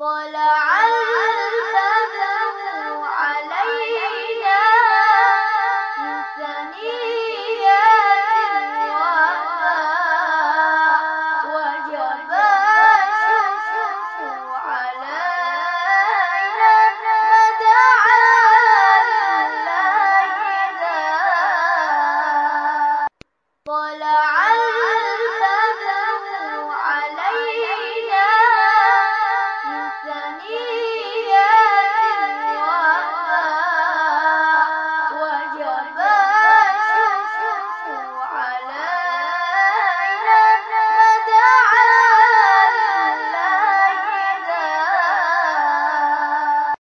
طلع